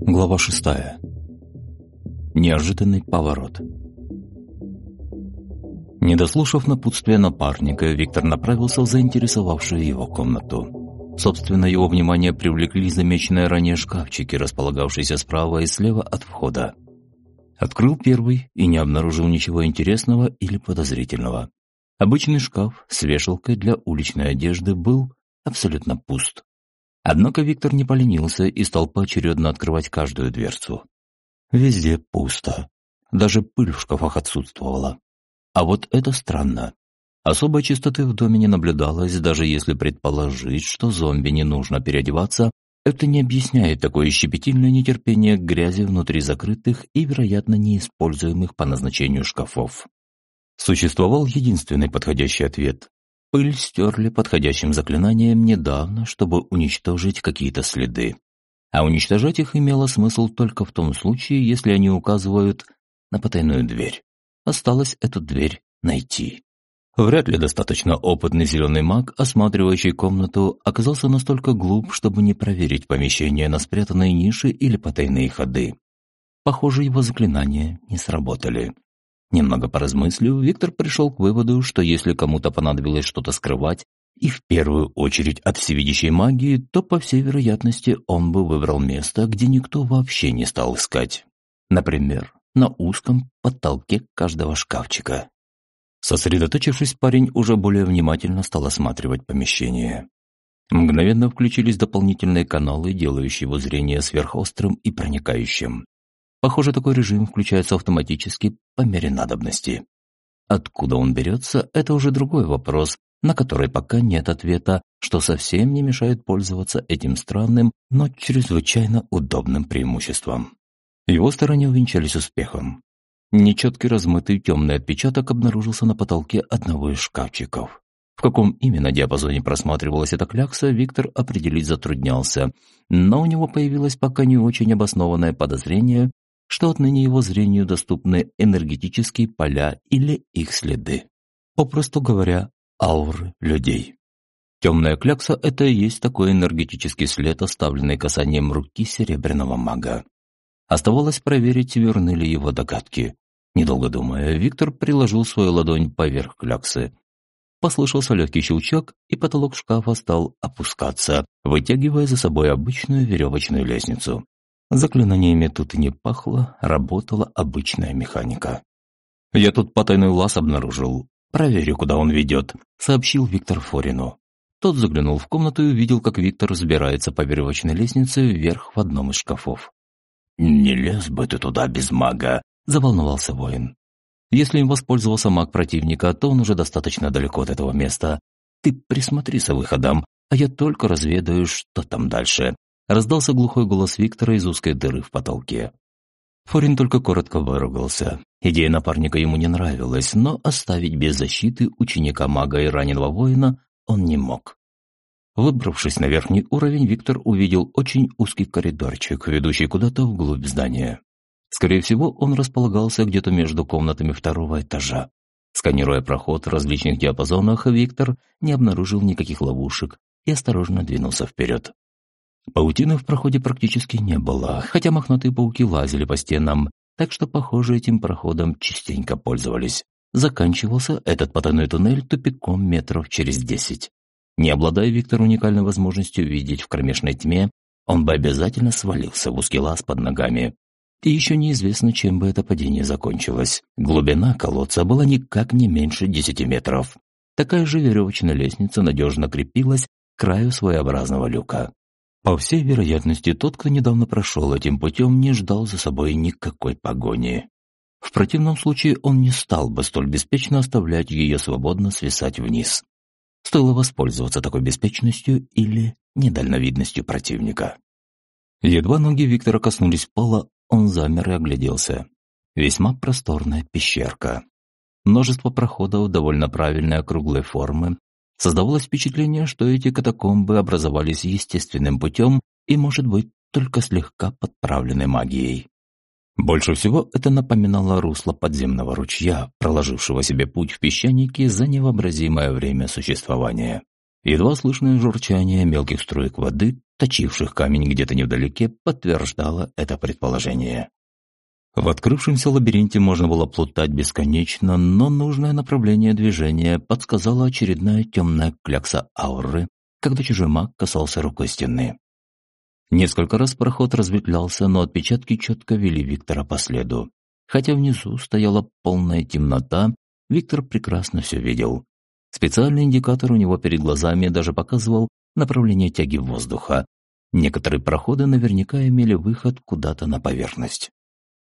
Глава шестая. Неожиданный поворот. Не дослушав напутствия напарника, Виктор направился в заинтересовавшую его комнату. Собственно, его внимание привлекли замеченные ранее шкафчики, располагавшиеся справа и слева от входа. Открыл первый и не обнаружил ничего интересного или подозрительного. Обычный шкаф с вешалкой для уличной одежды был абсолютно пуст. Однако Виктор не поленился и стал поочередно открывать каждую дверцу. Везде пусто. Даже пыль в шкафах отсутствовала. А вот это странно. Особой чистоты в доме не наблюдалось, даже если предположить, что зомби не нужно переодеваться, это не объясняет такое щепетильное нетерпение к грязи внутри закрытых и, вероятно, неиспользуемых по назначению шкафов. Существовал единственный подходящий ответ. Пыль стерли подходящим заклинанием недавно, чтобы уничтожить какие-то следы. А уничтожать их имело смысл только в том случае, если они указывают на потайную дверь. Осталось эту дверь найти. Вряд ли достаточно опытный зеленый маг, осматривающий комнату, оказался настолько глуп, чтобы не проверить помещение на спрятанные ниши или потайные ходы. Похоже, его заклинания не сработали. Немного поразмыслив, Виктор пришел к выводу, что если кому-то понадобилось что-то скрывать, и в первую очередь от всевидящей магии, то, по всей вероятности, он бы выбрал место, где никто вообще не стал искать. Например, на узком потолке каждого шкафчика. Сосредоточившись, парень уже более внимательно стал осматривать помещение. Мгновенно включились дополнительные каналы, делающие его зрение сверхострым и проникающим. Похоже, такой режим включается автоматически по мере надобности. Откуда он берется, это уже другой вопрос, на который пока нет ответа, что совсем не мешает пользоваться этим странным, но чрезвычайно удобным преимуществом. Его стороне увенчались успехом. Нечеткий размытый темный отпечаток обнаружился на потолке одного из шкафчиков. В каком именно диапазоне просматривалась эта клякса, Виктор определить затруднялся, но у него появилось пока не очень обоснованное подозрение, что отныне его зрению доступны энергетические поля или их следы. Попросту говоря, ауры людей. Темная клякса – это и есть такой энергетический след, оставленный касанием руки серебряного мага. Оставалось проверить, верны ли его догадки. Недолго думая, Виктор приложил свою ладонь поверх кляксы. Послышался легкий щелчок, и потолок шкафа стал опускаться, вытягивая за собой обычную веревочную лестницу. Заклинаниями тут и не пахло, работала обычная механика. «Я тут потайной лаз обнаружил. Проверю, куда он ведет», — сообщил Виктор Форину. Тот заглянул в комнату и увидел, как Виктор взбирается по веревочной лестнице вверх в одном из шкафов. «Не лез бы ты туда без мага», — заволновался воин. Если им воспользовался маг противника, то он уже достаточно далеко от этого места. Ты присмотри за выходом, а я только разведаю, что там дальше. Раздался глухой голос Виктора из узкой дыры в потолке. Форин только коротко выругался. Идея напарника ему не нравилась, но оставить без защиты ученика мага и раненого воина он не мог. Выбравшись на верхний уровень, Виктор увидел очень узкий коридорчик, ведущий куда-то вглубь здания. Скорее всего, он располагался где-то между комнатами второго этажа. Сканируя проход в различных диапазонах, Виктор не обнаружил никаких ловушек и осторожно двинулся вперед. Паутины в проходе практически не было, хотя мохнатые пауки лазили по стенам, так что, похоже, этим проходом частенько пользовались. Заканчивался этот потайной туннель тупиком метров через десять. Не обладая Виктор уникальной возможностью видеть в кромешной тьме, он бы обязательно свалился в узкий лаз под ногами. И еще неизвестно, чем бы это падение закончилось. Глубина колодца была никак не меньше десяти метров. Такая же веревочная лестница надежно крепилась к краю своеобразного люка. По всей вероятности, тот, кто недавно прошел этим путем, не ждал за собой никакой погони. В противном случае он не стал бы столь беспечно оставлять ее свободно свисать вниз. Стоило воспользоваться такой беспечностью или недальновидностью противника. Едва ноги Виктора коснулись пола, он замер и огляделся. Весьма просторная пещерка. Множество проходов довольно правильной округлой формы. Создавалось впечатление, что эти катакомбы образовались естественным путем и, может быть, только слегка подправлены магией. Больше всего это напоминало русло подземного ручья, проложившего себе путь в песчанике за невообразимое время существования. Едва слышное журчание мелких струек воды, точивших камень где-то невдалеке, подтверждало это предположение. В открывшемся лабиринте можно было плутать бесконечно, но нужное направление движения подсказала очередная темная клякса ауры, когда чужой маг касался рукой стены. Несколько раз проход разветвлялся, но отпечатки четко вели Виктора по следу. Хотя внизу стояла полная темнота, Виктор прекрасно все видел. Специальный индикатор у него перед глазами даже показывал направление тяги воздуха. Некоторые проходы наверняка имели выход куда-то на поверхность.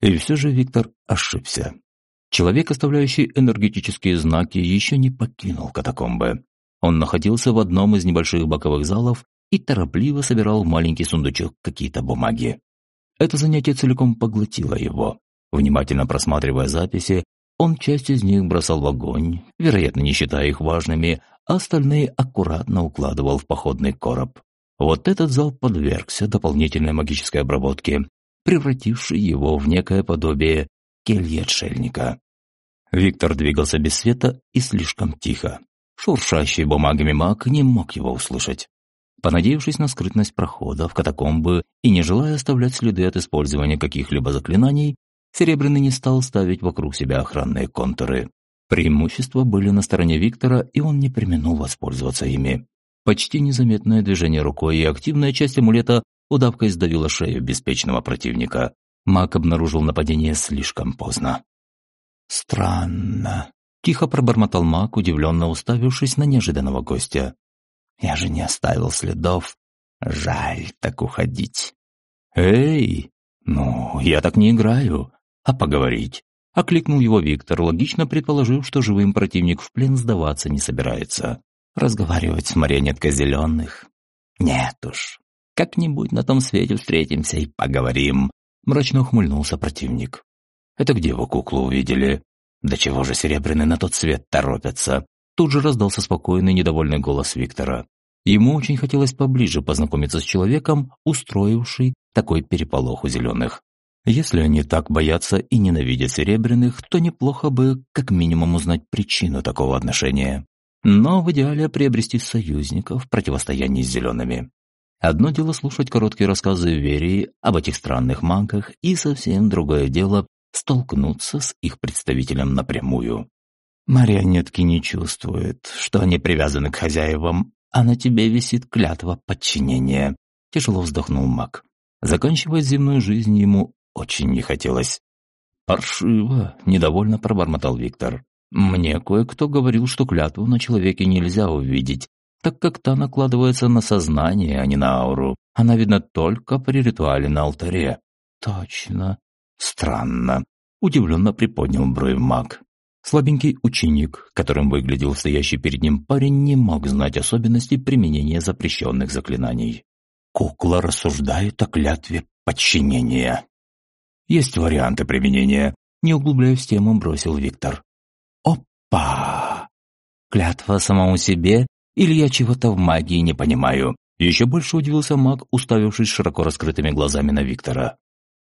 И все же Виктор ошибся. Человек, оставляющий энергетические знаки, еще не покинул катакомбы. Он находился в одном из небольших боковых залов и торопливо собирал в маленький сундучок какие-то бумаги. Это занятие целиком поглотило его. Внимательно просматривая записи, он часть из них бросал в огонь, вероятно, не считая их важными, а остальные аккуратно укладывал в походный короб. Вот этот зал подвергся дополнительной магической обработке, превратившей его в некое подобие кельи отшельника. Виктор двигался без света и слишком тихо. Шуршащий бумагами маг не мог его услышать. Понадеявшись на скрытность прохода в катакомбы и не желая оставлять следы от использования каких-либо заклинаний, Серебряный не стал ставить вокруг себя охранные контуры. Преимущества были на стороне Виктора, и он не применил воспользоваться ими. Почти незаметное движение рукой и активная часть амулета удавкой сдавила шею беспечного противника. Маг обнаружил нападение слишком поздно. «Странно», – тихо пробормотал маг, удивленно уставившись на неожиданного гостя. Я же не оставил следов. Жаль так уходить. «Эй, ну, я так не играю. А поговорить?» Окликнул его Виктор, логично предположив, что живым противник в плен сдаваться не собирается. Разговаривать с марионеткой зеленых? Нет уж. Как-нибудь на том свете встретимся и поговорим. Мрачно ухмыльнулся противник. Это где вы куклу увидели? Да чего же серебряный на тот свет торопятся? Тут же раздался спокойный, недовольный голос Виктора. Ему очень хотелось поближе познакомиться с человеком, устроивший такой переполох у зеленых. Если они так боятся и ненавидят серебряных, то неплохо бы как минимум узнать причину такого отношения. Но в идеале приобрести союзников в противостоянии с зелеными. Одно дело слушать короткие рассказы Верии об этих странных магах, и совсем другое дело столкнуться с их представителем напрямую. Марионетки не чувствуют, что они привязаны к хозяевам, а на тебе висит клятва подчинения. Тяжело вздохнул маг. Заканчивать земную жизнь ему очень не хотелось. «Паршиво!» – недовольно пробормотал Виктор. «Мне кое-кто говорил, что клятву на человеке нельзя увидеть, так как та накладывается на сознание, а не на ауру. Она видна только при ритуале на алтаре». «Точно. Странно», – удивленно приподнял бровь маг. Слабенький ученик, которым выглядел стоящий перед ним парень, не мог знать особенностей применения запрещенных заклинаний. Кукла рассуждает о клятве подчинения. Есть варианты применения, не углубляясь тему, бросил Виктор. Опа! Клятва самому себе или я чего-то в магии не понимаю? Еще больше удивился маг, уставившись широко раскрытыми глазами на Виктора.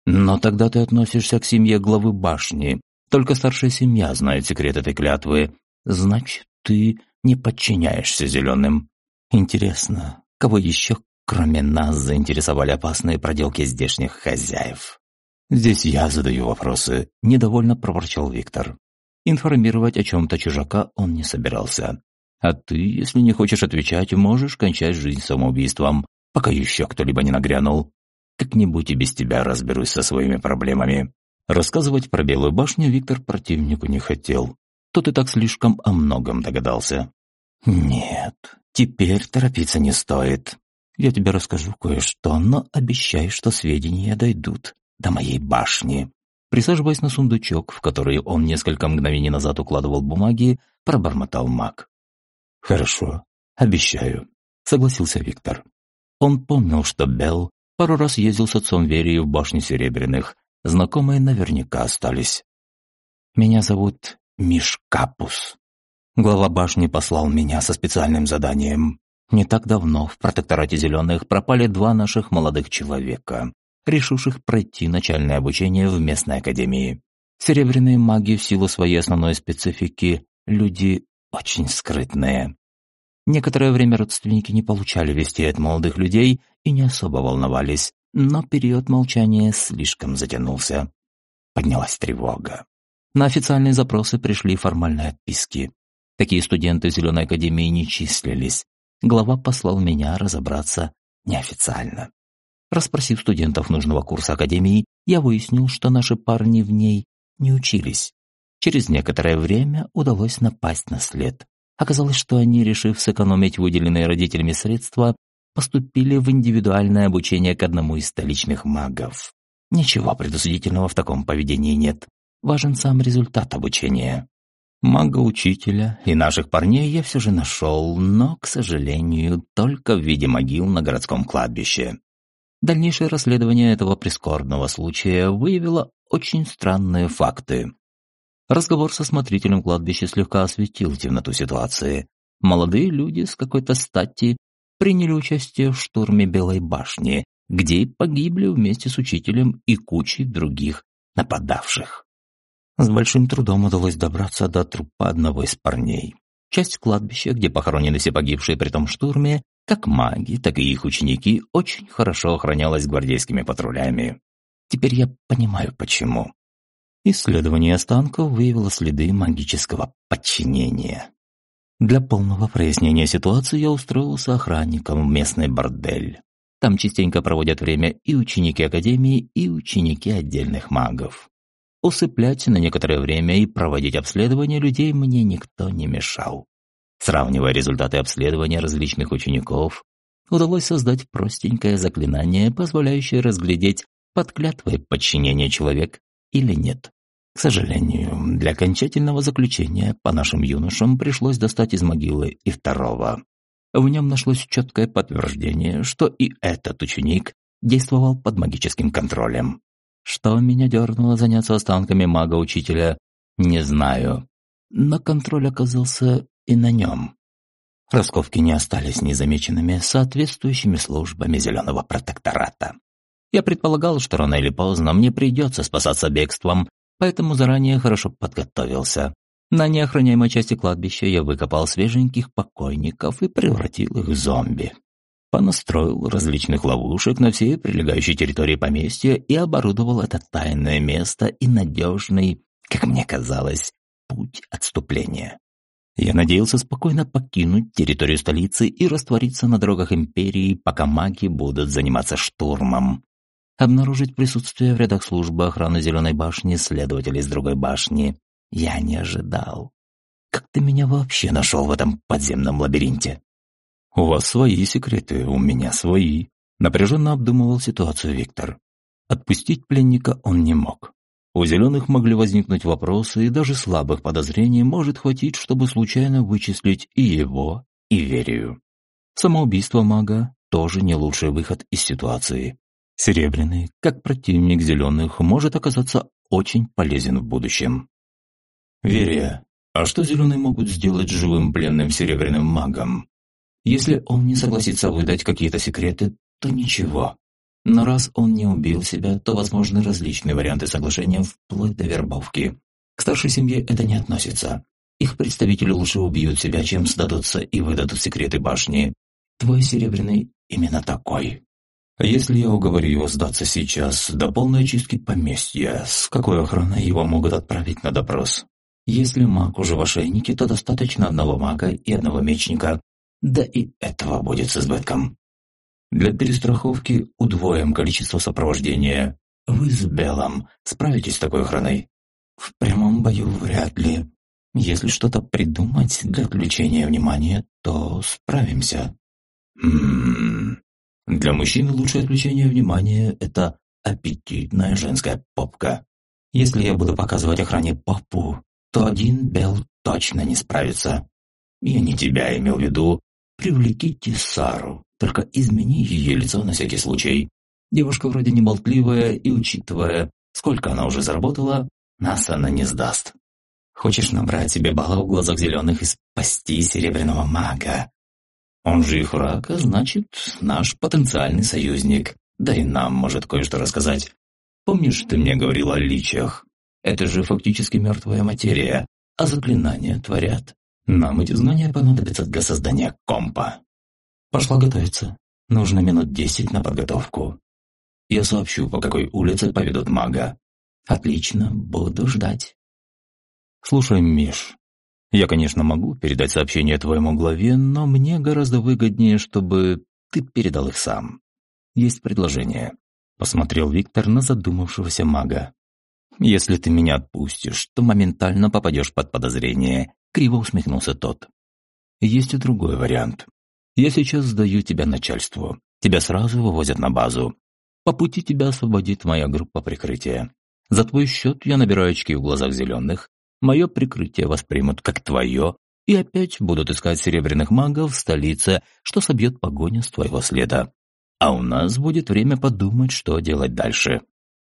«Но тогда ты относишься к семье главы башни, только старшая семья знает секрет этой клятвы. Значит, ты не подчиняешься зеленым. Интересно, кого еще, кроме нас, заинтересовали опасные проделки здешних хозяев? Здесь я задаю вопросы, недовольно проворчал Виктор. Информировать о чем-то чужака он не собирался. А ты, если не хочешь отвечать, можешь кончать жизнь самоубийством, пока еще кто-либо не нагрянул. Как-нибудь и без тебя разберусь со своими проблемами. Рассказывать про Белую башню Виктор противнику не хотел. Тот и так слишком о многом догадался. «Нет, теперь торопиться не стоит. Я тебе расскажу кое-что, но обещай, что сведения дойдут до моей башни». Присаживаясь на сундучок, в который он несколько мгновений назад укладывал бумаги, пробормотал маг. «Хорошо, обещаю», — согласился Виктор. Он помнил, что Белл пару раз ездил с отцом Верии в башню Серебряных, знакомые наверняка остались. Меня зовут Миш Капус. Глава башни послал меня со специальным заданием. Не так давно в протекторате Зеленых пропали два наших молодых человека. решивших пройти начальное обучение в местной академии. Серебряные маги в силу своей основной специфики – люди очень скрытные. Некоторое время родственники не получали вести от молодых людей и не особо волновались, но период молчания слишком затянулся. Поднялась тревога. На официальные запросы пришли формальные отписки. Такие студенты Зеленой Академии не числились. Глава послал меня разобраться неофициально. Расспросив студентов нужного курса Академии, я выяснил, что наши парни в ней не учились. Через некоторое время удалось напасть на след. Оказалось, что они, решив сэкономить выделенные родителями средства, поступили в индивидуальное обучение к одному из столичных магов. Ничего предосудительного в таком поведении нет. Важен сам результат обучения. Мага-учителя и наших парней я все же нашел, но, к сожалению, только в виде могил на городском кладбище. Дальнейшее расследование этого прискорбного случая выявило очень странные факты. Разговор со смотрителем кладбища слегка осветил темноту ситуации. Молодые люди с какой-то стати приняли участие в штурме Белой башни, где и погибли вместе с учителем и кучей других нападавших. С большим трудом удалось добраться до трупа одного из парней. Часть кладбища, где похоронены все погибшие при том штурме, как маги, так и их ученики, очень хорошо охранялась гвардейскими патрулями. Теперь я понимаю, почему. Исследование останков выявило следы магического подчинения. Для полного прояснения ситуации я устроился охранником в местный бордель. Там частенько проводят время и ученики Академии, и ученики отдельных магов. Усыплять на некоторое время и проводить обследование людей мне никто не мешал. Сравнивая результаты обследования различных учеников, удалось создать простенькое заклинание, позволяющее разглядеть, под клятвой подчинения человек или нет. К сожалению, для окончательного заключения по нашим юношам пришлось достать из могилы и второго. В нем нашлось четкое подтверждение, что и этот ученик действовал под магическим контролем. Что меня дернуло заняться останками мага-учителя, не знаю. Но контроль оказался и на нем. Росковки не остались незамеченными соответствующими службами Зеленого протектората. Я предполагал, что рано или поздно мне придется спасаться бегством, поэтому заранее хорошо подготовился. На неохраняемой части кладбища я выкопал свеженьких покойников и превратил их в зомби. Понастроил различных ловушек на всей прилегающей территории поместья и оборудовал это тайное место и надежный, как мне казалось, путь отступления. Я надеялся спокойно покинуть территорию столицы и раствориться на дорогах империи, пока маги будут заниматься штурмом обнаружить присутствие в рядах службы охраны Зеленой башни следователей с другой башни я не ожидал. Как ты меня вообще нашел в этом подземном лабиринте? У вас свои секреты, у меня свои. Напряженно обдумывал ситуацию Виктор. Отпустить пленника он не мог. У зеленых могли возникнуть вопросы, и даже слабых подозрений может хватить, чтобы случайно вычислить и его, и Верию. Самоубийство мага тоже не лучший выход из ситуации. Серебряный, как противник зеленых, может оказаться очень полезен в будущем. Верия, а что зеленые могут сделать живым пленным серебряным магом? Если он не согласится выдать какие-то секреты, то ничего. Но раз он не убил себя, то возможны различные варианты соглашения вплоть до вербовки. К старшей семье это не относится. Их представители лучше убьют себя, чем сдадутся и выдадут секреты башни. Твой серебряный именно такой. Если я уговорю его сдаться сейчас, до полной очистки поместья, с какой охраной его могут отправить на допрос? Если маг уже в ошейнике, то достаточно одного мага и одного мечника, да и этого будет с избытком. Для перестраховки удвоим количество сопровождения. Вы с Белом справитесь с такой охраной? В прямом бою вряд ли. Если что-то придумать для отвлечения внимания, то справимся. Ммм... Для мужчины лучшее отвлечение внимания – это аппетитная женская попка. Если я буду показывать охране попу, то один Бел точно не справится. Я не тебя имел в виду. Привлеките Сару, только измени ее лицо на всякий случай. Девушка вроде не и учитывая, сколько она уже заработала, нас она не сдаст. Хочешь набрать себе баллов в глазах зеленых и спасти серебряного мага? Он же их враг, а значит, наш потенциальный союзник. Да и нам может кое-что рассказать. Помнишь, ты мне говорил о личиях? Это же фактически мертвая материя, а заклинания творят. Нам эти знания понадобятся для создания компа. Пошла готовиться. Нужно минут десять на подготовку. Я сообщу, по какой улице поведут мага. Отлично, буду ждать. Слушай, Миш, я, конечно, могу передать сообщение твоему главе, но мне гораздо выгоднее, чтобы ты передал их сам. Есть предложение. Посмотрел Виктор на задумавшегося мага. «Если ты меня отпустишь, то моментально попадешь под подозрение», — криво усмехнулся тот. «Есть и другой вариант. Я сейчас сдаю тебя начальству. Тебя сразу вывозят на базу. По пути тебя освободит моя группа прикрытия. За твой счет я набираю очки в глазах зеленых. Мое прикрытие воспримут как твое и опять будут искать серебряных магов в столице, что собьет погоню с твоего следа. А у нас будет время подумать, что делать дальше.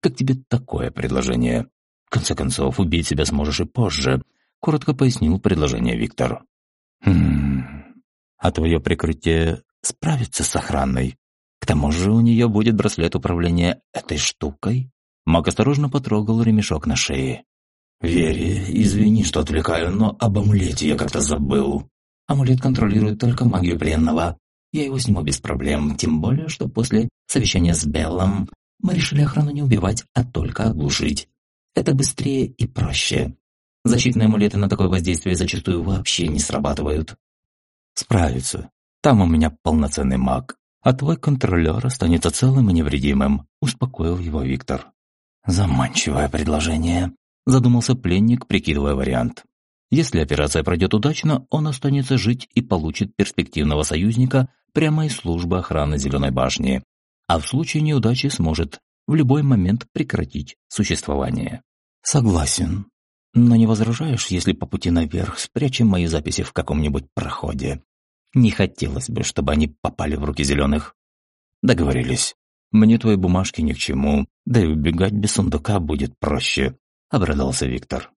Как тебе такое предложение? В конце концов, убить себя сможешь и позже», — коротко пояснил предложение Виктор. «Хм а твое прикрытие справится с охраной. К тому же у нее будет браслет управления этой штукой. Маг осторожно потрогал ремешок на шее. «Вере, извини, что отвлекаю, но об амулете я как-то забыл. Амулет контролирует только магию пленного. Я его сниму без проблем, тем более, что после совещания с Беллом мы решили охрану не убивать, а только оглушить. Это быстрее и проще. Защитные амулеты на такое воздействие зачастую вообще не срабатывают. Справится. Там у меня полноценный маг, а твой контролер останется целым и невредимым», – успокоил его Виктор. «Заманчивое предложение», – задумался пленник, прикидывая вариант. Если операция пройдет удачно, он останется жить и получит перспективного союзника прямо из службы охраны Зеленой башни, а в случае неудачи сможет в любой момент прекратить существование. «Согласен», но не возражаешь, если по пути наверх спрячем мои записи в каком-нибудь проходе? Не хотелось бы, чтобы они попали в руки зеленых. Договорились. Мне твои бумажки ни к чему, да и убегать без сундука будет проще, обрадовался Виктор.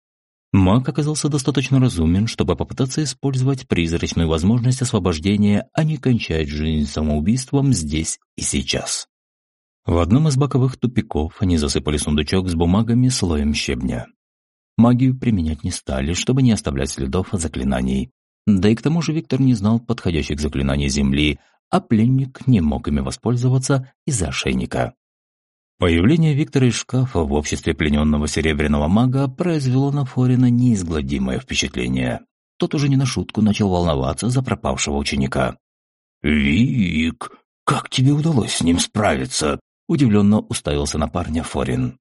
Маг оказался достаточно разумен, чтобы попытаться использовать призрачную возможность освобождения, а не кончать жизнь самоубийством здесь и сейчас. В одном из боковых тупиков они засыпали сундучок с бумагами слоем щебня. Магию применять не стали, чтобы не оставлять следов от заклинаний. Да и к тому же Виктор не знал подходящих заклинаний Земли, а пленник не мог ими воспользоваться из-за ошейника. Появление Виктора из шкафа в обществе плененного серебряного мага произвело на Форина неизгладимое впечатление. Тот уже не на шутку начал волноваться за пропавшего ученика. «Вик, как тебе удалось с ним справиться?» Удивленно уставился на парня Форин.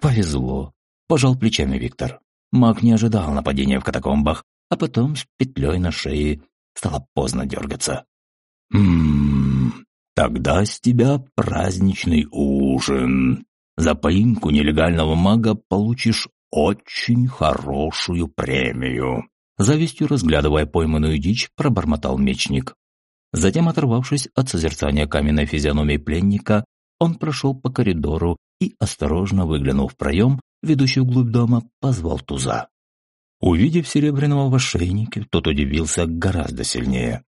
«Повезло. Пожал плечами Виктор. Маг не ожидал нападения в катакомбах, а потом с петлей на шее стало поздно дергаться. «Ммм, тогда с тебя праздничный ужин. За поимку нелегального мага получишь очень хорошую премию». Завистью разглядывая пойманную дичь, пробормотал мечник. Затем, оторвавшись от созерцания каменной физиономии пленника, он прошел по коридору и, осторожно выглянув в проем, ведущий вглубь дома, позвал туза. Увидев серебряного в ошейнике, тот удивился гораздо сильнее.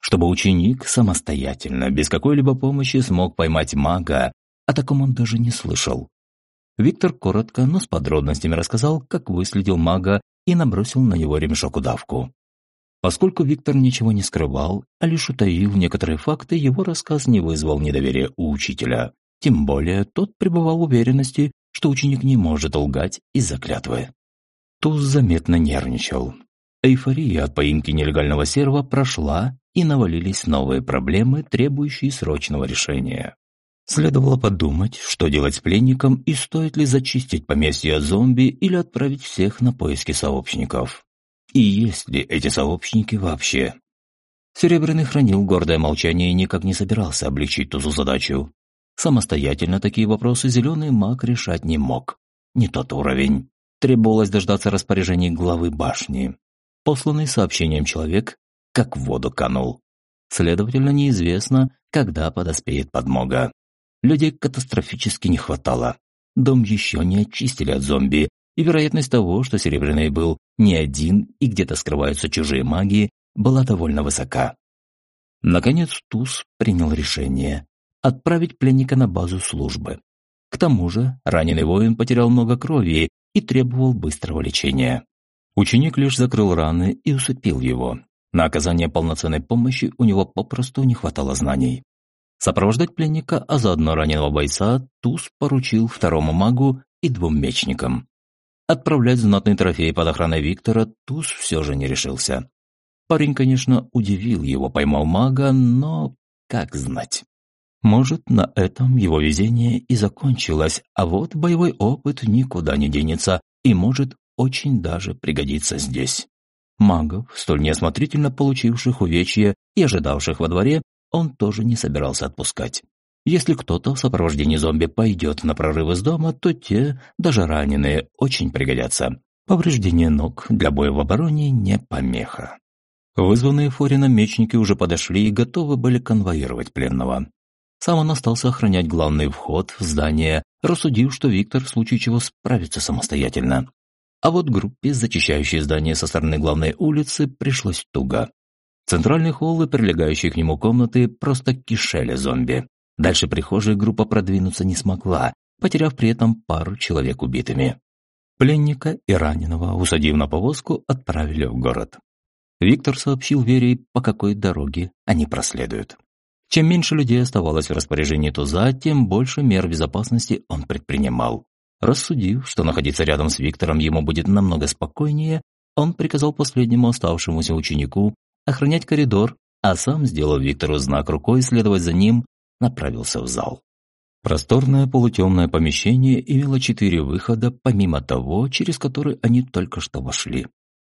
Чтобы ученик самостоятельно, без какой-либо помощи смог поймать мага, о таком он даже не слышал. Виктор коротко, но с подробностями рассказал, как выследил мага и набросил на него ремешок-удавку. Поскольку Виктор ничего не скрывал, а лишь утаил некоторые факты, его рассказ не вызвал недоверия у учителя. Тем более тот пребывал в уверенности, что ученик не может лгать из-за клятвы. Туз заметно нервничал. Эйфория от поимки нелегального серва прошла, и навалились новые проблемы, требующие срочного решения. Следовало подумать, что делать с пленником и стоит ли зачистить поместье от зомби или отправить всех на поиски сообщников. И есть ли эти сообщники вообще? Серебряный хранил гордое молчание и никак не собирался облегчить Тузу задачу. Самостоятельно такие вопросы зеленый маг решать не мог. Не тот уровень. Требовалось дождаться распоряжений главы башни. Посланный сообщением человек как в воду канул. Следовательно, неизвестно, когда подоспеет подмога. Людей катастрофически не хватало. Дом еще не очистили от зомби, и вероятность того, что Серебряный был не один и где-то скрываются чужие маги, была довольно высока. Наконец Туз принял решение отправить пленника на базу службы. К тому же раненый воин потерял много крови и требовал быстрого лечения. Ученик лишь закрыл раны и усыпил его. На оказание полноценной помощи у него попросту не хватало знаний. Сопровождать пленника, а заодно раненого бойца, Туз поручил второму магу и двум мечникам. Отправлять знатный трофей под охраной Виктора Туз все же не решился. Парень, конечно, удивил его, поймал мага, но как знать. Может, на этом его везение и закончилось, а вот боевой опыт никуда не денется и может очень даже пригодиться здесь. Магов, столь неосмотрительно получивших увечья и ожидавших во дворе, он тоже не собирался отпускать. Если кто-то в сопровождении зомби пойдет на прорыв из дома, то те, даже раненые, очень пригодятся. Повреждение ног для боя в обороне не помеха. Вызванные Форином мечники уже подошли и готовы были конвоировать пленного. Сам он остался охранять главный вход в здание, рассудив, что Виктор в случае чего справится самостоятельно. А вот группе, зачищающей здание со стороны главной улицы, пришлось туго. Центральный холл и прилегающие к нему комнаты просто кишели зомби. Дальше прихожая группа продвинуться не смогла, потеряв при этом пару человек убитыми. Пленника и раненого, усадив на повозку, отправили в город. Виктор сообщил Вере, по какой дороге они проследуют. Чем меньше людей оставалось в распоряжении Туза, тем больше мер безопасности он предпринимал. Рассудив, что находиться рядом с Виктором ему будет намного спокойнее, он приказал последнему оставшемуся ученику охранять коридор, а сам, сделав Виктору знак рукой следовать за ним, направился в зал. Просторное полутемное помещение имело четыре выхода, помимо того, через который они только что вошли.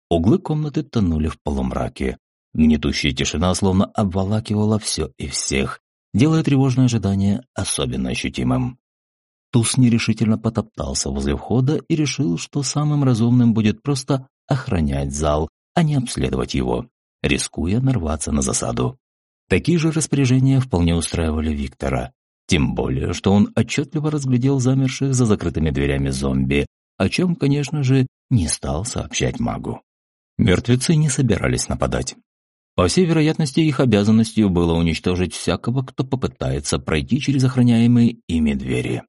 Углы комнаты тонули в полумраке, Гнетущая тишина словно обволакивала все и всех, делая тревожное ожидание особенно ощутимым. Туз нерешительно потоптался возле входа и решил, что самым разумным будет просто охранять зал, а не обследовать его, рискуя нарваться на засаду. Такие же распоряжения вполне устраивали Виктора, тем более, что он отчетливо разглядел замерших за закрытыми дверями зомби, о чем, конечно же, не стал сообщать магу. Мертвецы не собирались нападать. По всей вероятности, их обязанностью было уничтожить всякого, кто попытается пройти через охраняемые ими двери.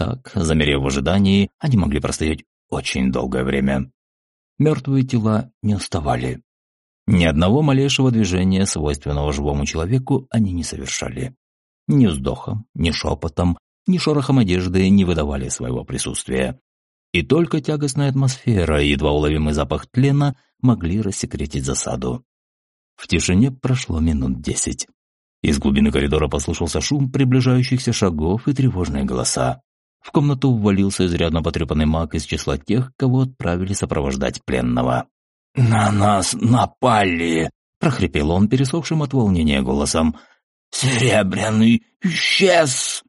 Так, замерев в ожидании, они могли простоять очень долгое время. Мертвые тела не уставали. Ни одного малейшего движения, свойственного живому человеку, они не совершали. Ни вздохом, ни шепотом, ни шорохом одежды не выдавали своего присутствия. И только тягостная атмосфера и едва уловимый запах тлена могли рассекретить засаду. В тишине прошло минут десять. Из глубины коридора послышался шум приближающихся шагов и тревожные голоса. В комнату ввалился изрядно потрепанный маг из числа тех, кого отправили сопровождать пленного. «На нас напали!» – прохрипел он пересохшим от волнения голосом. «Серебряный исчез!»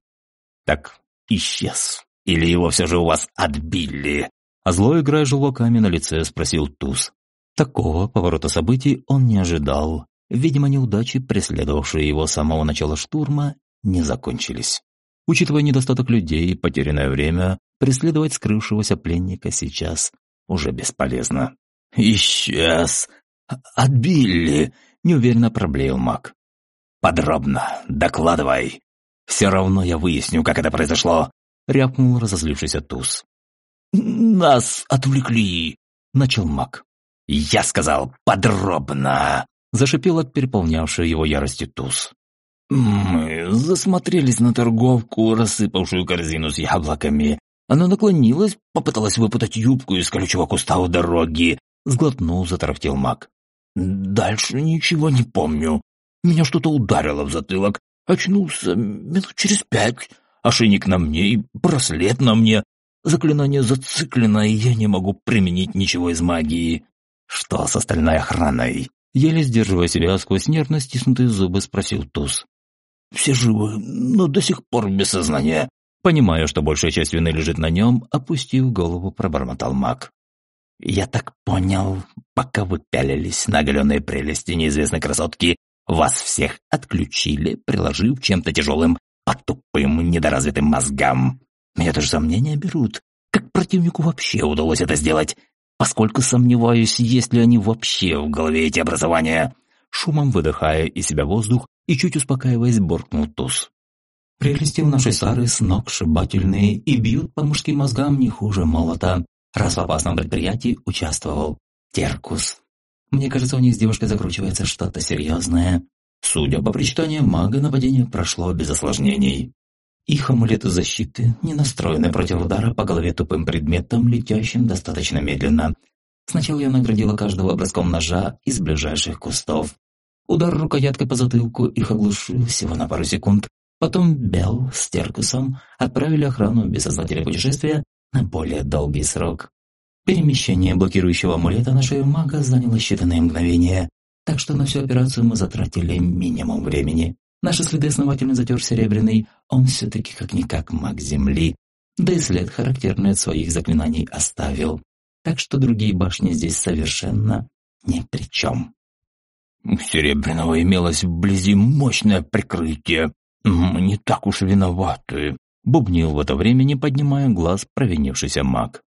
«Так, исчез. Или его все же у вас отбили?» А зло, играя желваками на лице, спросил Туз. Такого поворота событий он не ожидал. Видимо, неудачи, преследовавшие его с самого начала штурма, не закончились. Учитывая недостаток людей и потерянное время, преследовать скрывшегося пленника сейчас уже бесполезно. «Исчез! Отбили!» — неуверенно проблеял маг. «Подробно, докладывай. Все равно я выясню, как это произошло», — рявкнул разозлившийся Туз. «Нас отвлекли», — начал маг. «Я сказал подробно!» – зашипел от переполнявшей его ярости туз. «Мы засмотрелись на торговку, рассыпавшую корзину с яблоками. Она наклонилась, попыталась выпутать юбку из колючего куста у дороги», – сглотнул, затарахтел маг. «Дальше ничего не помню. Меня что-то ударило в затылок. Очнулся минут через пять. Ошейник на мне и браслет на мне. Заклинание зациклено, и я не могу применить ничего из магии. «Что с остальной охраной?» Еле сдерживая себя сквозь нервно стиснутые зубы, спросил Туз. «Все живы, но до сих пор без сознания». Понимая, что большая часть вины лежит на нем, опустив голову, пробормотал маг. «Я так понял, пока вы пялились на оголенные прелести неизвестной красотки, вас всех отключили, приложив чем-то тяжелым по тупым, недоразвитым мозгам. Меня тоже сомнения берут. Как противнику вообще удалось это сделать? поскольку сомневаюсь, есть ли они вообще в голове эти образования. Шумом выдыхая из себя воздух и чуть успокаиваясь, буркнул туз. Прелести у нашей Сары сногсшибательные и бьют по мужским мозгам не хуже молота. Раз в опасном предприятии участвовал Теркус. Мне кажется, у них с девушкой закручивается что-то серьезное. Судя по причитаниям мага, нападение прошло без осложнений. Их амулеты защиты не настроены против удара по голове тупым предметом, летящим достаточно медленно. Сначала я наградила каждого броском ножа из ближайших кустов. Удар рукояткой по затылку их оглушил всего на пару секунд. Потом Белл с Теркусом отправили охрану без создателя путешествия на более долгий срок. Перемещение блокирующего амулета на шею мага заняло считанные мгновения, так что на всю операцию мы затратили минимум времени. Наши следы основательно затер Серебряный, он все-таки как-никак маг Земли, да и след характерный от своих заклинаний оставил. Так что другие башни здесь совершенно ни при чем. Серебряного имелось вблизи мощное прикрытие. Не так уж виноваты, бубнил в это время, не поднимая глаз провинившийся маг.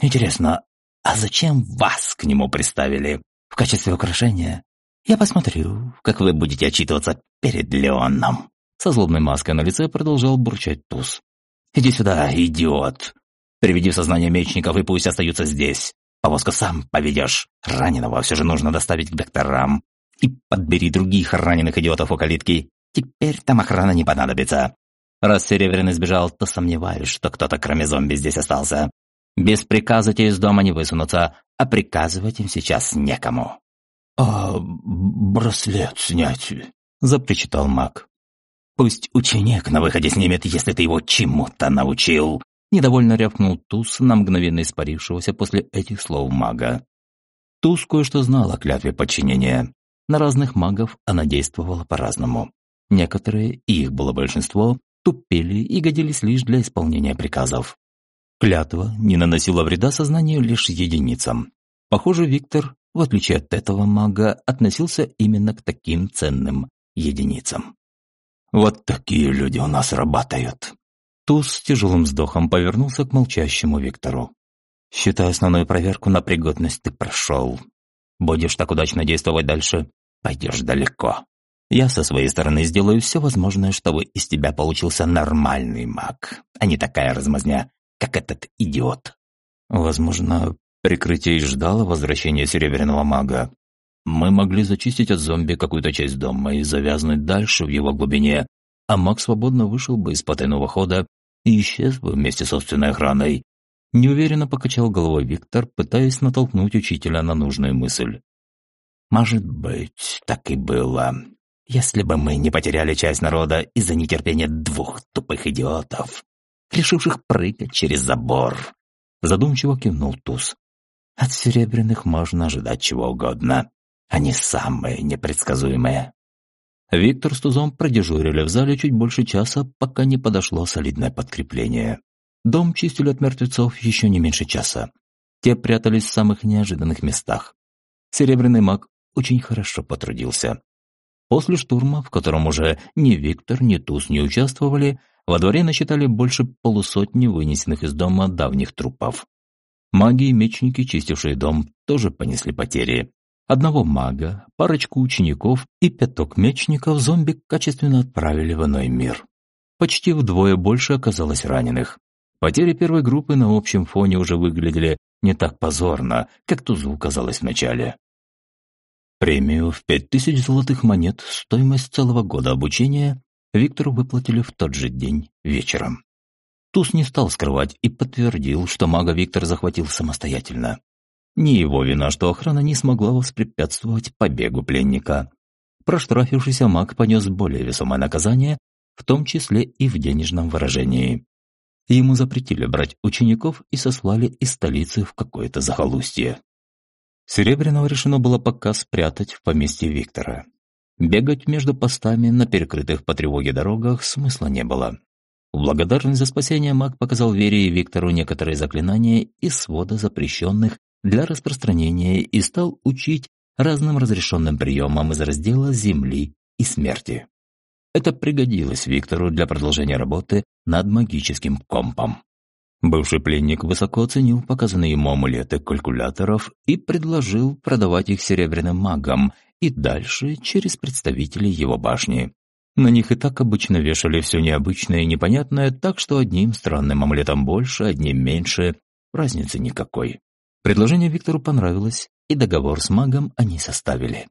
Интересно, а зачем вас к нему приставили? В качестве украшения? Я посмотрю, как вы будете отчитываться перед Леоном. Со злобной маской на лице продолжал бурчать Туз. «Иди сюда, идиот! Приведи в сознание мечников и пусть остаются здесь. Повозку сам поведешь. Раненого все же нужно доставить к докторам. И подбери других раненых идиотов у калитки. Теперь там охрана не понадобится. Раз Серебряный сбежал, то сомневаюсь, что кто-то кроме зомби здесь остался. Без приказа те из дома не высунутся, а приказывать им сейчас некому». «А браслет снять?» — запричитал маг. «Пусть ученик на выходе снимет, если ты его чему-то научил!» Недовольно рявкнул Туз на мгновенно испарившегося после этих слов мага. Туз кое-что знал о клятве подчинения. На разных магов она действовала по-разному. Некоторые, и их было большинство, тупели и годились лишь для исполнения приказов. Клятва не наносила вреда сознанию лишь единицам. Похоже, Виктор, в отличие от этого мага, относился именно к таким ценным единицам. «Вот такие люди у нас работают!» Туз с тяжелым вздохом повернулся к молчащему Виктору. «Считай, основную проверку на пригодность ты прошел. Будешь так удачно действовать дальше, пойдешь далеко. Я со своей стороны сделаю все возможное, чтобы из тебя получился нормальный маг, а не такая размазня, как этот идиот. Возможно, прикрытие ждало возвращения Серебряного мага. Мы могли зачистить от зомби какую-то часть дома и завязнуть дальше в его глубине, а маг свободно вышел бы из потайного хода и исчез бы вместе с собственной охраной. Неуверенно покачал головой Виктор, пытаясь натолкнуть учителя на нужную мысль. «Может быть, так и было. Если бы мы не потеряли часть народа из-за нетерпения двух тупых идиотов решивших прыгать через забор. Задумчиво кивнул Туз. От серебряных можно ожидать чего угодно. Они самые непредсказуемые. Виктор с Тузом продежурили в зале чуть больше часа, пока не подошло солидное подкрепление. Дом чистили от мертвецов еще не меньше часа. Те прятались в самых неожиданных местах. Серебряный маг очень хорошо потрудился. После штурма, в котором уже ни Виктор, ни Туз не участвовали, во дворе насчитали больше полусотни вынесенных из дома давних трупов. Маги и мечники, чистившие дом, тоже понесли потери. Одного мага, парочку учеников и пяток мечников зомби качественно отправили в иной мир. Почти вдвое больше оказалось раненых. Потери первой группы на общем фоне уже выглядели не так позорно, как Тузу казалось вначале. Премию в пять тысяч золотых монет, стоимость целого года обучения Виктору выплатили в тот же день вечером. Туз не стал скрывать и подтвердил, что мага Виктор захватил самостоятельно. Не его вина, что охрана не смогла воспрепятствовать побегу пленника. Проштрафившийся маг понес более весомое наказание, в том числе и в денежном выражении. Ему запретили брать учеников и сослали из столицы в какое-то захолустье. Серебряного решено было пока спрятать в поместье Виктора. Бегать между постами на перекрытых по тревоге дорогах смысла не было. В благодарность за спасение маг показал Вере и Виктору некоторые заклинания из свода запрещенных для распространения и стал учить разным разрешенным приемам из раздела земли и смерти. Это пригодилось Виктору для продолжения работы над магическим компом. Бывший пленник высоко оценил показанные ему амулеты калькуляторов и предложил продавать их серебряным магам и дальше через представителей его башни. На них и так обычно вешали все необычное и непонятное, так что одним странным амулетом больше, одним меньше, разницы никакой. Предложение Виктору понравилось, и договор с магом они составили.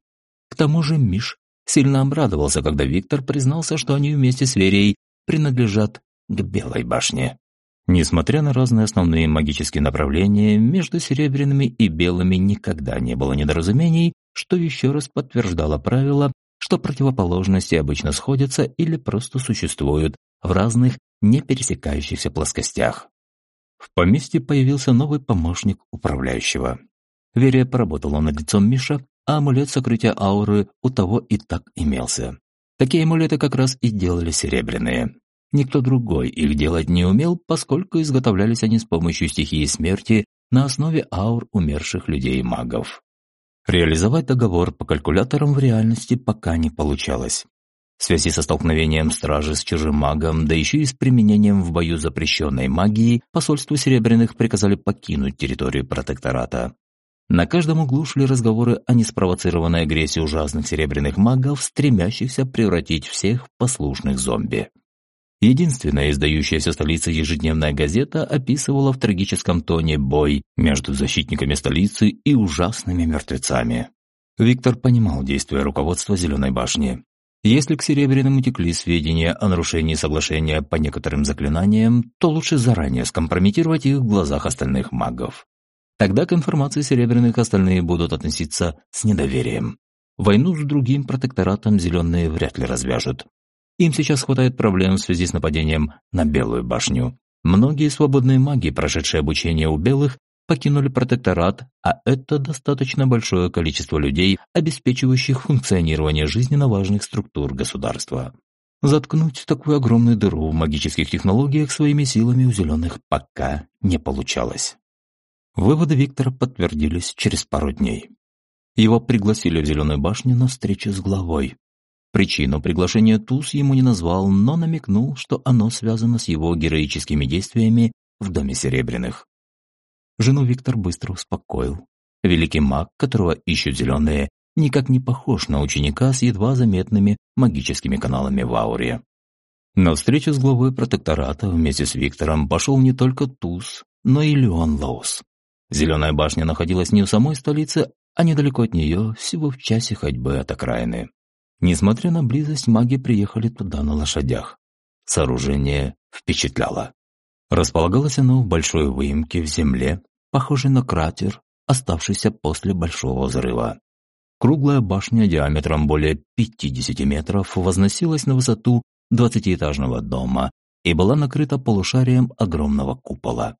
К тому же Миш сильно обрадовался, когда Виктор признался, что они вместе с Верей принадлежат к Белой башне. Несмотря на разные основные магические направления, между серебряными и белыми никогда не было недоразумений, что еще раз подтверждало правило, что противоположности обычно сходятся или просто существуют в разных не пересекающихся плоскостях. В поместье появился новый помощник управляющего. Верия поработала над лицом Миша, а амулет сокрытия ауры у того и так имелся. Такие амулеты как раз и делали серебряные. Никто другой их делать не умел, поскольку изготовлялись они с помощью стихии смерти на основе аур умерших людей и магов. Реализовать договор по калькуляторам в реальности пока не получалось. В связи со столкновением стражи с чужим магом, да еще и с применением в бою запрещенной магии, посольству Серебряных приказали покинуть территорию протектората. На каждом углу шли разговоры о неспровоцированной агрессии ужасных серебряных магов, стремящихся превратить всех в послушных зомби. Единственная издающаяся столица ежедневная газета описывала в трагическом тоне бой между защитниками столицы и ужасными мертвецами. Виктор понимал действия руководства Зеленой башни. Если к Серебряным утекли сведения о нарушении соглашения по некоторым заклинаниям, то лучше заранее скомпрометировать их в глазах остальных магов. Тогда к информации Серебряных остальные будут относиться с недоверием. Войну с другим протекторатом Зеленые вряд ли развяжут. Им сейчас хватает проблем в связи с нападением на Белую башню. Многие свободные маги, прошедшие обучение у белых, покинули протекторат, а это достаточно большое количество людей, обеспечивающих функционирование жизненно важных структур государства. Заткнуть такую огромную дыру в магических технологиях своими силами у зеленых пока не получалось. Выводы Виктора подтвердились через пару дней. Его пригласили в Зеленую башню на встречу с главой. Причину приглашения Туз ему не назвал, но намекнул, что оно связано с его героическими действиями в Доме Серебряных. Жену Виктор быстро успокоил. Великий маг, которого ищут зеленые, никак не похож на ученика с едва заметными магическими каналами в ауре. На встречу с главой протектората вместе с Виктором пошел не только Туз, но и Леон Лоус. Зеленая башня находилась не в самой столице, а недалеко от нее, всего в часе ходьбы от окраины. Несмотря на близость, маги приехали туда на лошадях. Сооружение впечатляло. Располагалось оно в большой выемке в земле, похожей на кратер, оставшийся после большого взрыва. Круглая башня диаметром более 50 метров возносилась на высоту двадцатиэтажного дома и была накрыта полушарием огромного купола.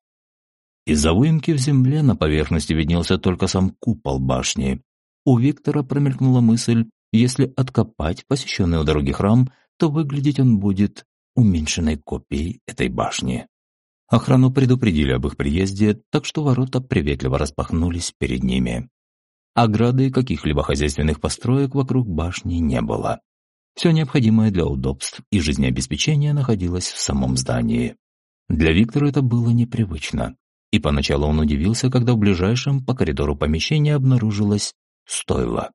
Из-за выемки в земле на поверхности виднелся только сам купол башни. У Виктора промелькнула мысль, если откопать посещенный у дороги храм, то выглядеть он будет уменьшенной копией этой башни. Охрану предупредили об их приезде, так что ворота приветливо распахнулись перед ними. Ограды каких-либо хозяйственных построек вокруг башни не было. Все необходимое для удобств и жизнеобеспечения находилось в самом здании. Для Виктора это было непривычно, и поначалу он удивился, когда в ближайшем по коридору помещения обнаружилось стойло.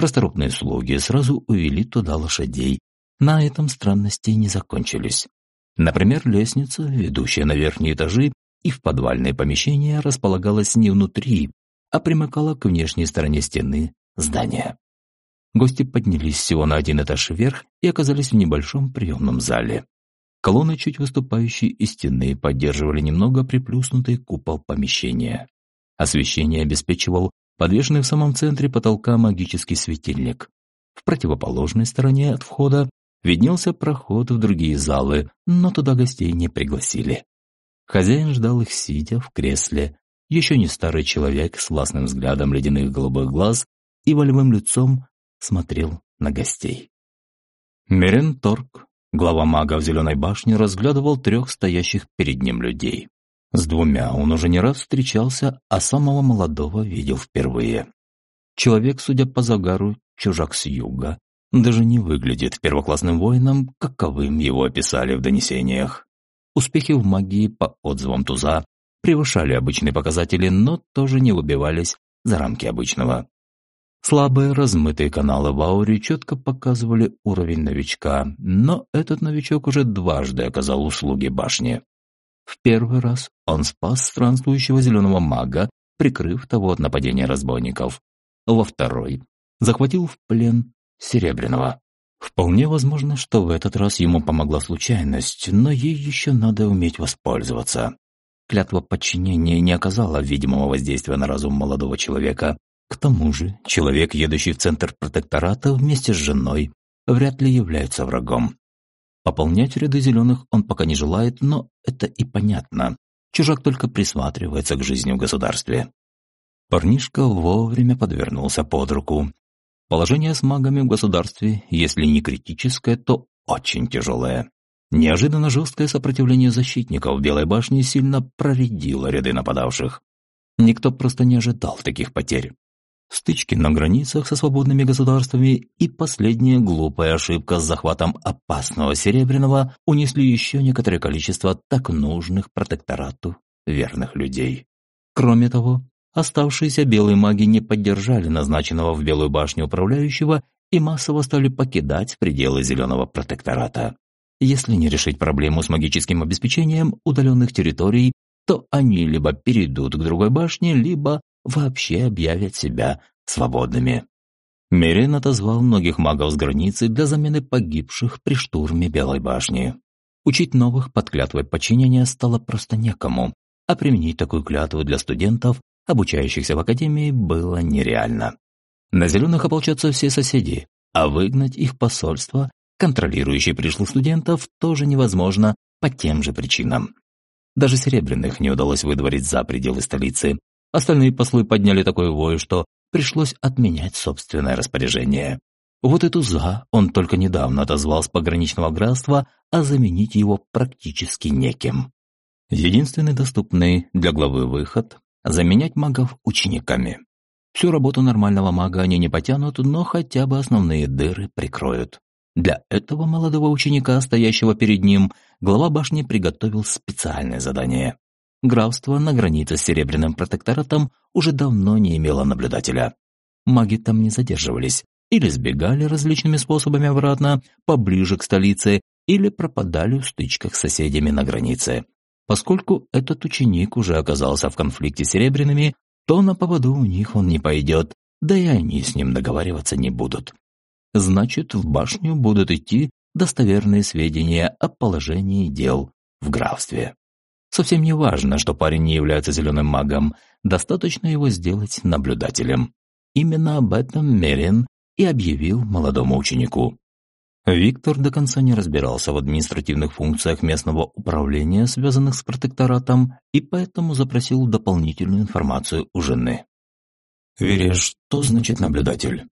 Расторопные слуги сразу увели туда лошадей. На этом странности не закончились. Например, лестница, ведущая на верхние этажи и в подвальные помещения, располагалась не внутри, а примыкала к внешней стороне стены здания. Гости поднялись всего на один этаж вверх и оказались в небольшом приемном зале. Колонны, чуть выступающие из стены, поддерживали немного приплюснутый купол помещения. Освещение обеспечивал подвешенный в самом центре потолка магический светильник. В противоположной стороне от входа виднелся проход в другие залы, но туда гостей не пригласили. Хозяин ждал их, сидя в кресле. Еще не старый человек с властным взглядом ледяных голубых глаз и волевым лицом смотрел на гостей. Мерен Торг, глава мага в Зеленой башне, разглядывал трех стоящих перед ним людей. С двумя он уже не раз встречался, а самого молодого видел впервые. Человек, судя по загару, чужак с юга, даже не выглядит первоклассным воином, каковым его описали в донесениях. Успехи в магии по отзывам Туза превышали обычные показатели, но тоже не выбивались за рамки обычного. Слабые размытые каналы в ауре четко показывали уровень новичка, но этот новичок уже дважды оказал услуги башне. В первый раз он спас странствующего зеленого мага, прикрыв того от нападения разбойников. Во второй захватил в плен Серебряного. Вполне возможно, что в этот раз ему помогла случайность, но ей еще надо уметь воспользоваться. Клятва подчинения не оказала видимого воздействия на разум молодого человека, к тому же, человек, едущий в центр протектората вместе с женой, вряд ли является врагом. Пополнять ряды зеленых он пока не желает, но это и понятно. Чужак только присматривается к жизни в государстве. Парнишка вовремя подвернулся под руку. Положение с магами в государстве, если не критическое, то очень тяжелое. Неожиданно жесткое сопротивление защитников Белой башни сильно проредило ряды нападавших. Никто просто не ожидал таких потерь стычки на границах со свободными государствами и последняя глупая ошибка с захватом опасного Серебряного унесли еще некоторое количество так нужных протекторату верных людей. Кроме того, оставшиеся белые маги не поддержали назначенного в Белую башню управляющего и массово стали покидать пределы Зеленого протектората. Если не решить проблему с магическим обеспечением удаленных территорий, то они либо перейдут к другой башне, либо вообще объявят себя свободными. Мерин отозвал многих магов с границы для замены погибших при штурме Белой башни. Учить новых под клятвой подчинения стало просто некому, а применить такую клятву для студентов, обучающихся в академии, было нереально. На зеленых ополчатся все соседи, а выгнать их посольство, контролирующие пришлых студентов, тоже невозможно по тем же причинам. Даже серебряных не удалось выдворить за пределы столицы, Остальные послы подняли такой вой, что пришлось отменять собственное распоряжение. Вот эту «за» он только недавно отозвал с пограничного графства, а заменить его практически неким. Единственный доступный для главы выход – заменять магов учениками. Всю работу нормального мага они не потянут, но хотя бы основные дыры прикроют. Для этого молодого ученика, стоящего перед ним, глава башни приготовил специальное задание графство на границе с Серебряным протекторатом уже давно не имело наблюдателя. Маги там не задерживались, или сбегали различными способами обратно, поближе к столице, или пропадали в стычках с соседями на границе. Поскольку этот ученик уже оказался в конфликте с Серебряными, то на поводу у них он не пойдет, да и они с ним договариваться не будут. Значит, в башню будут идти достоверные сведения о положении дел в графстве. Совсем не важно, что парень не является зеленым магом, достаточно его сделать наблюдателем. Именно об этом Мерин и объявил молодому ученику. Виктор до конца не разбирался в административных функциях местного управления, связанных с протекторатом, и поэтому запросил дополнительную информацию у жены. «Вере, что значит наблюдатель?»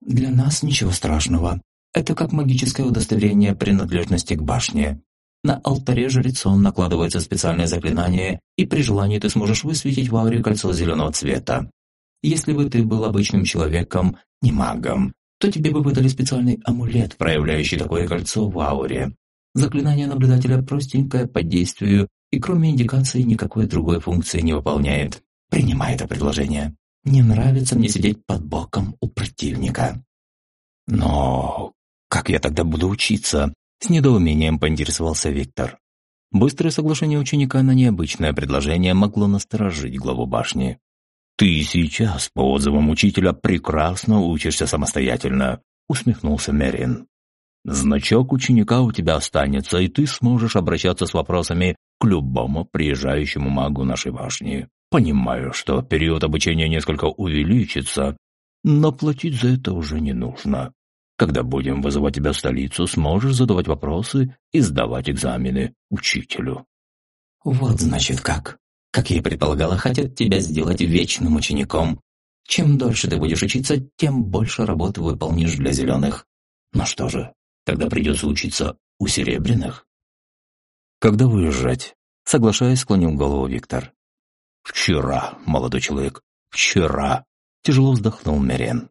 «Для нас ничего страшного. Это как магическое удостоверение принадлежности к башне. На алтаре жрецом накладывается специальное заклинание, и при желании ты сможешь высветить в ауре кольцо зеленого цвета. Если бы ты был обычным человеком, не магом, то тебе бы выдали специальный амулет, проявляющий такое кольцо в ауре. Заклинание наблюдателя простенькое по действию и кроме индикации никакой другой функции не выполняет. Принимай это предложение. Не нравится мне сидеть под боком у противника. Но как я тогда буду учиться? С недоумением поинтересовался Виктор. Быстрое соглашение ученика на необычное предложение могло насторожить главу башни. «Ты сейчас, по отзывам учителя, прекрасно учишься самостоятельно», — усмехнулся Мерин. «Значок ученика у тебя останется, и ты сможешь обращаться с вопросами к любому приезжающему магу нашей башни. Понимаю, что период обучения несколько увеличится, но платить за это уже не нужно. Когда будем вызывать тебя в столицу, сможешь задавать вопросы и сдавать экзамены учителю». «Вот, значит, как. Как я и предполагала, хотят тебя сделать вечным учеником. Чем дольше ты будешь учиться, тем больше работы выполнишь для зеленых. Ну что же, тогда придется учиться у серебряных». «Когда выезжать?» Соглашаясь, склонил голову Виктор. «Вчера, молодой человек, вчера!» Тяжело вздохнул Мерен.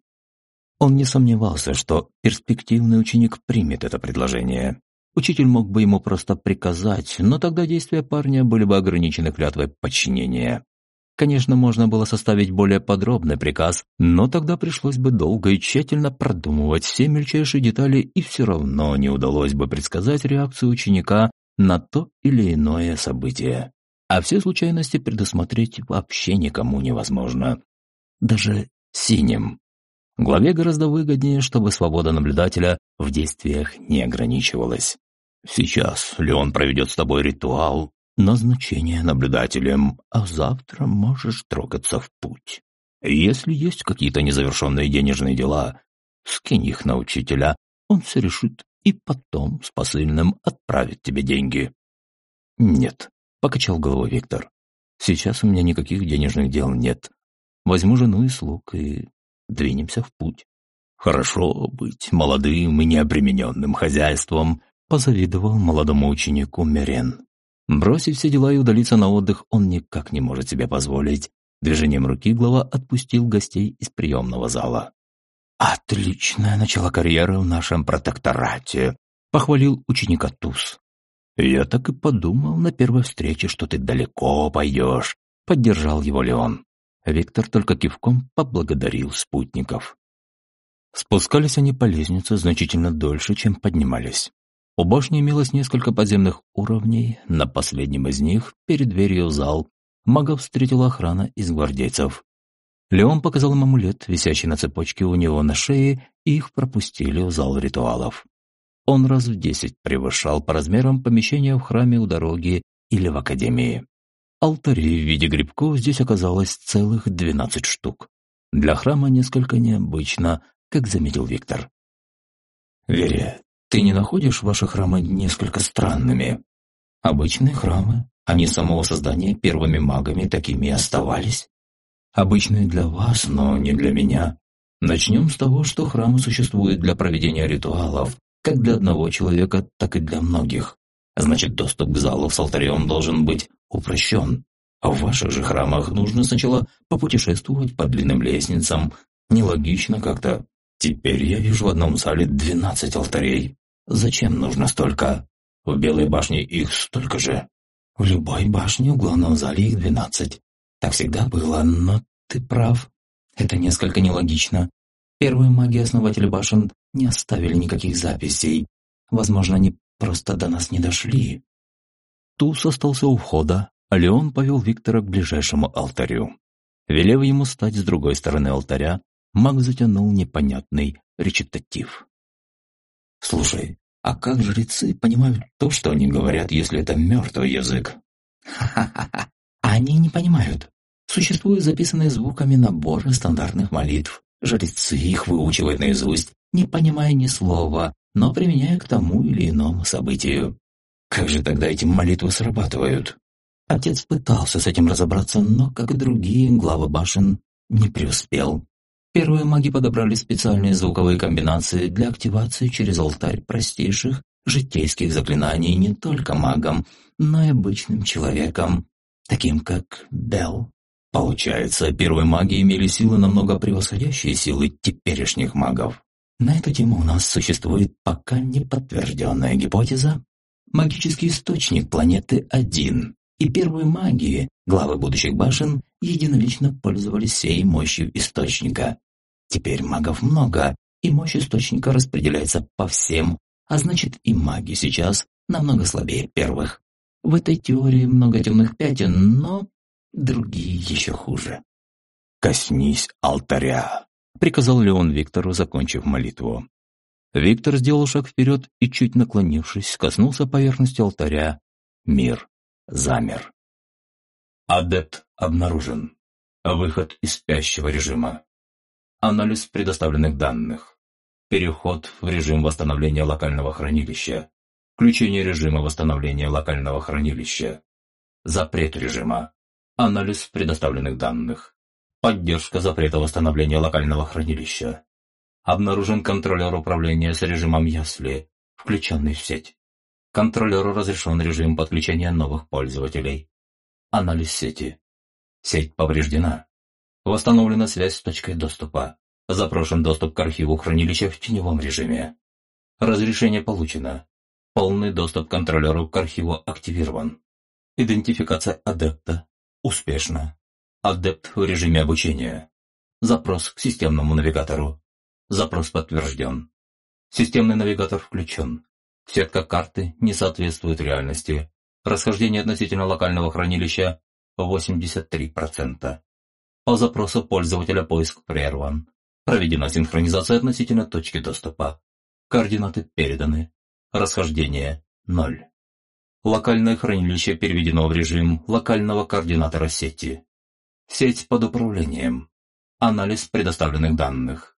Он не сомневался, что перспективный ученик примет это предложение. Учитель мог бы ему просто приказать, но тогда действия парня были бы ограничены клятвой подчинения. Конечно, можно было составить более подробный приказ, но тогда пришлось бы долго и тщательно продумывать все мельчайшие детали, и все равно не удалось бы предсказать реакцию ученика на то или иное событие. А все случайности предусмотреть вообще никому невозможно. Даже синим. Главе гораздо выгоднее, чтобы свобода наблюдателя в действиях не ограничивалась. Сейчас Леон проведет с тобой ритуал, назначение наблюдателем, а завтра можешь трогаться в путь. Если есть какие-то незавершенные денежные дела, скинь их на учителя, он все решит и потом с посыльным отправит тебе деньги. Нет, покачал головой Виктор. Сейчас у меня никаких денежных дел нет. Возьму жену и слуг и двинемся в путь. Хорошо быть молодым и необремененным хозяйством, позавидовал молодому ученику Мерен. Бросить все дела и удалиться на отдых он никак не может себе позволить. Движением руки глава отпустил гостей из приемного зала. «Отличное начало карьеры в нашем протекторате», — похвалил ученика Туз. «Я так и подумал на первой встрече, что ты далеко пойдешь», — поддержал его Леон. Виктор только кивком поблагодарил спутников. Спускались они по лестнице значительно дольше, чем поднимались. У башни имелось несколько подземных уровней, на последнем из них, перед дверью зал, магов встретила охрана из гвардейцев. Леон показал им амулет, висящий на цепочке у него на шее, и их пропустили в зал ритуалов. Он раз в десять превышал по размерам помещения в храме у дороги или в академии. Алтарей в виде грибков здесь оказалось целых двенадцать штук. Для храма несколько необычно, как заметил Виктор. «Вере, ты не находишь ваши храмы несколько странными? Обычные храмы, они с самого создания первыми магами такими и оставались. Обычные для вас, но не для меня. Начнем с того, что храмы существуют для проведения ритуалов, как для одного человека, так и для многих. Значит, доступ к залу с алтарем должен быть упрощен. А в ваших же храмах нужно сначала попутешествовать по длинным лестницам. Нелогично как-то. Теперь я вижу в одном зале двенадцать алтарей. Зачем нужно столько? В Белой башне их столько же. В любой башне в главном зале их двенадцать. Так всегда было, но ты прав. Это несколько нелогично. Первые маги-основатели башен не оставили никаких записей. Возможно, они просто до нас не дошли. Туз остался у входа, а Леон повел Виктора к ближайшему алтарю. Велев ему стать с другой стороны алтаря, маг затянул непонятный речитатив. «Слушай, а как жрецы понимают то, что они говорят, если это мертвый язык?» «Ха-ха-ха! Они не понимают. Существуют записанные звуками наборы стандартных молитв. Жрецы их выучивают наизусть, не понимая ни слова, но применяя к тому или иному событию. Как же тогда эти молитвы срабатывают?» Отец пытался с этим разобраться, но, как и другие главы башен, не преуспел. Первые маги подобрали специальные звуковые комбинации для активации через алтарь простейших житейских заклинаний не только магам, но и обычным человеком, таким как Белл. Получается, первые маги имели силы намного превосходящие силы теперешних магов. На эту тему у нас существует пока не подтвержденная гипотеза. Магический источник планеты один, и первые маги, главы будущих башен, единолично пользовались всей мощью источника. Теперь магов много, и мощь источника распределяется по всем, а значит и маги сейчас намного слабее первых. В этой теории много темных пятен, но другие еще хуже. «Коснись алтаря», — приказал Леон Виктору, закончив молитву. Виктор сделал шаг вперед и, чуть наклонившись, коснулся поверхности алтаря. Мир замер. Адепт обнаружен. Выход из спящего режима. Анализ предоставленных данных. Переход в режим восстановления локального хранилища. Включение режима восстановления локального хранилища. Запрет режима. Анализ предоставленных данных. Поддержка запрета восстановления локального хранилища. Обнаружен контроллер управления с режимом ясли, включенный в сеть. Контроллеру разрешен режим подключения новых пользователей. Анализ сети. Сеть повреждена. Восстановлена связь с точкой доступа. Запрошен доступ к архиву хранилища в теневом режиме. Разрешение получено. Полный доступ контроллеру к архиву активирован. Идентификация адепта. Успешно. Адепт в режиме обучения. Запрос к системному навигатору. Запрос подтвержден. Системный навигатор включен. Сетка карты не соответствует реальности. Расхождение относительно локального хранилища 83%. По запросу пользователя поиск прерван. Проведена синхронизация относительно точки доступа. Координаты переданы. Расхождение 0. Локальное хранилище переведено в режим локального координатора сети. Сеть под управлением. Анализ предоставленных данных.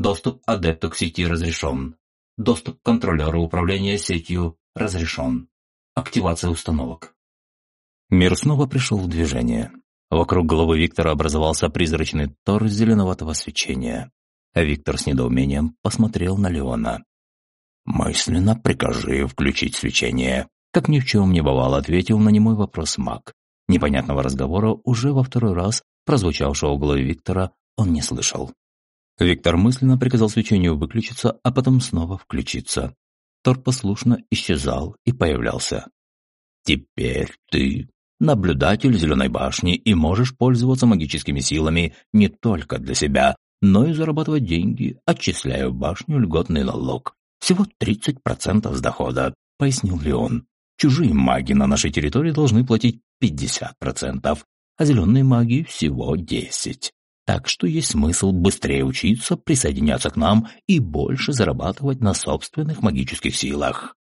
Доступ адепту к сети разрешен. Доступ к контроллеру управления сетью разрешен. Активация установок. Мир снова пришел в движение. Вокруг головы Виктора образовался призрачный тор зеленоватого свечения. Виктор с недоумением посмотрел на Леона. «Мысленно прикажи включить свечение», как ни в чем не бывало, ответил на немой вопрос маг. Непонятного разговора уже во второй раз, прозвучавшего в голове Виктора, он не слышал. Виктор мысленно приказал свечению выключиться, а потом снова включиться. Тор послушно исчезал и появлялся. «Теперь ты наблюдатель Зеленой башни и можешь пользоваться магическими силами не только для себя, но и зарабатывать деньги, отчисляя в башню льготный налог. Всего 30% с дохода», — пояснил Леон. «Чужие маги на нашей территории должны платить 50%, а зеленые маги всего 10%. Так что есть смысл быстрее учиться, присоединяться к нам и больше зарабатывать на собственных магических силах.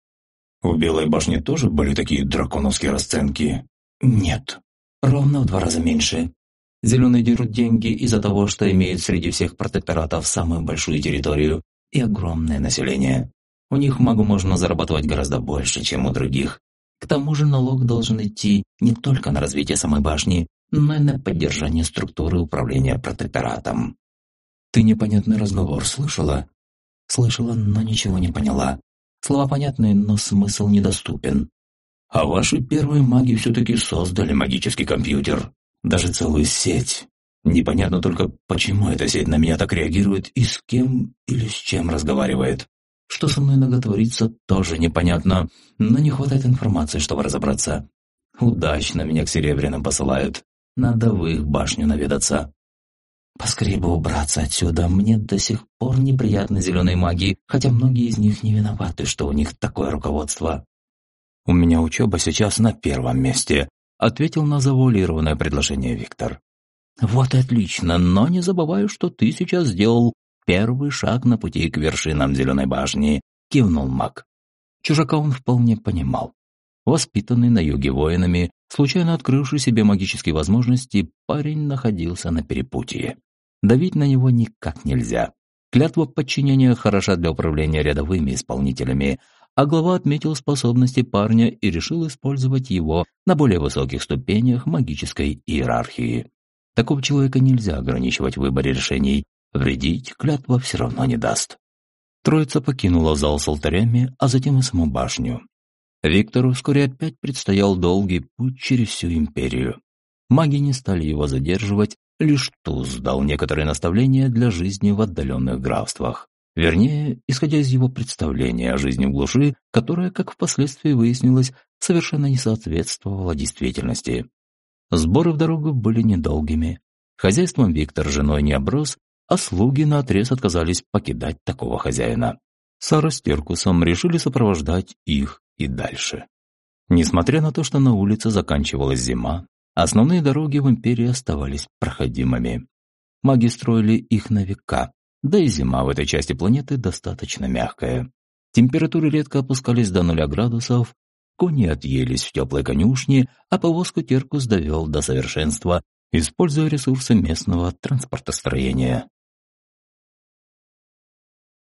В Белой башне тоже были такие драконовские расценки? Нет, ровно в два раза меньше. Зеленые дерут деньги из-за того, что имеют среди всех протекторатов самую большую территорию и огромное население. У них магу можно зарабатывать гораздо больше, чем у других. К тому же налог должен идти не только на развитие самой башни, но и на поддержание структуры управления протекторатом. Ты непонятный разговор слышала? Слышала, но ничего не поняла. Слова понятные, но смысл недоступен. А ваши первые маги все-таки создали магический компьютер. Даже целую сеть. Непонятно только, почему эта сеть на меня так реагирует и с кем или с чем разговаривает. Что со мной иногда творится, тоже непонятно, но не хватает информации, чтобы разобраться. Удачно меня к Серебряным посылают. Надо в их башню наведаться. Поскорее бы убраться отсюда. Мне до сих пор неприятны зеленые маги, хотя многие из них не виноваты, что у них такое руководство. У меня учеба сейчас на первом месте, ответил на завуалированное предложение Виктор. Вот и отлично, но не забываю, что ты сейчас сделал первый шаг на пути к вершинам Зеленой башни, кивнул маг. Чужака он вполне понимал. Воспитанный на юге воинами, случайно открывший себе магические возможности, парень находился на перепутье. Давить на него никак нельзя. Клятва подчинения хороша для управления рядовыми исполнителями, а глава отметил способности парня и решил использовать его на более высоких ступенях магической иерархии. Такого человека нельзя ограничивать в выборе решений, вредить клятва все равно не даст. Троица покинула зал с алтарями, а затем и саму башню. Виктору вскоре опять предстоял долгий путь через всю империю. Маги не стали его задерживать, лишь Туз дал некоторые наставления для жизни в отдаленных графствах. Вернее, исходя из его представления о жизни в глуши, которая, как впоследствии выяснилось, совершенно не соответствовала действительности. Сборы в дорогу были недолгими. Хозяйством Виктор женой не оброс, а слуги наотрез отказались покидать такого хозяина. Сара с Теркусом решили сопровождать их и дальше. Несмотря на то, что на улице заканчивалась зима, основные дороги в империи оставались проходимыми. Маги строили их на века, да и зима в этой части планеты достаточно мягкая. Температуры редко опускались до нуля градусов, кони отъелись в теплой конюшне, а повозку Теркус довел до совершенства, используя ресурсы местного транспортостроения.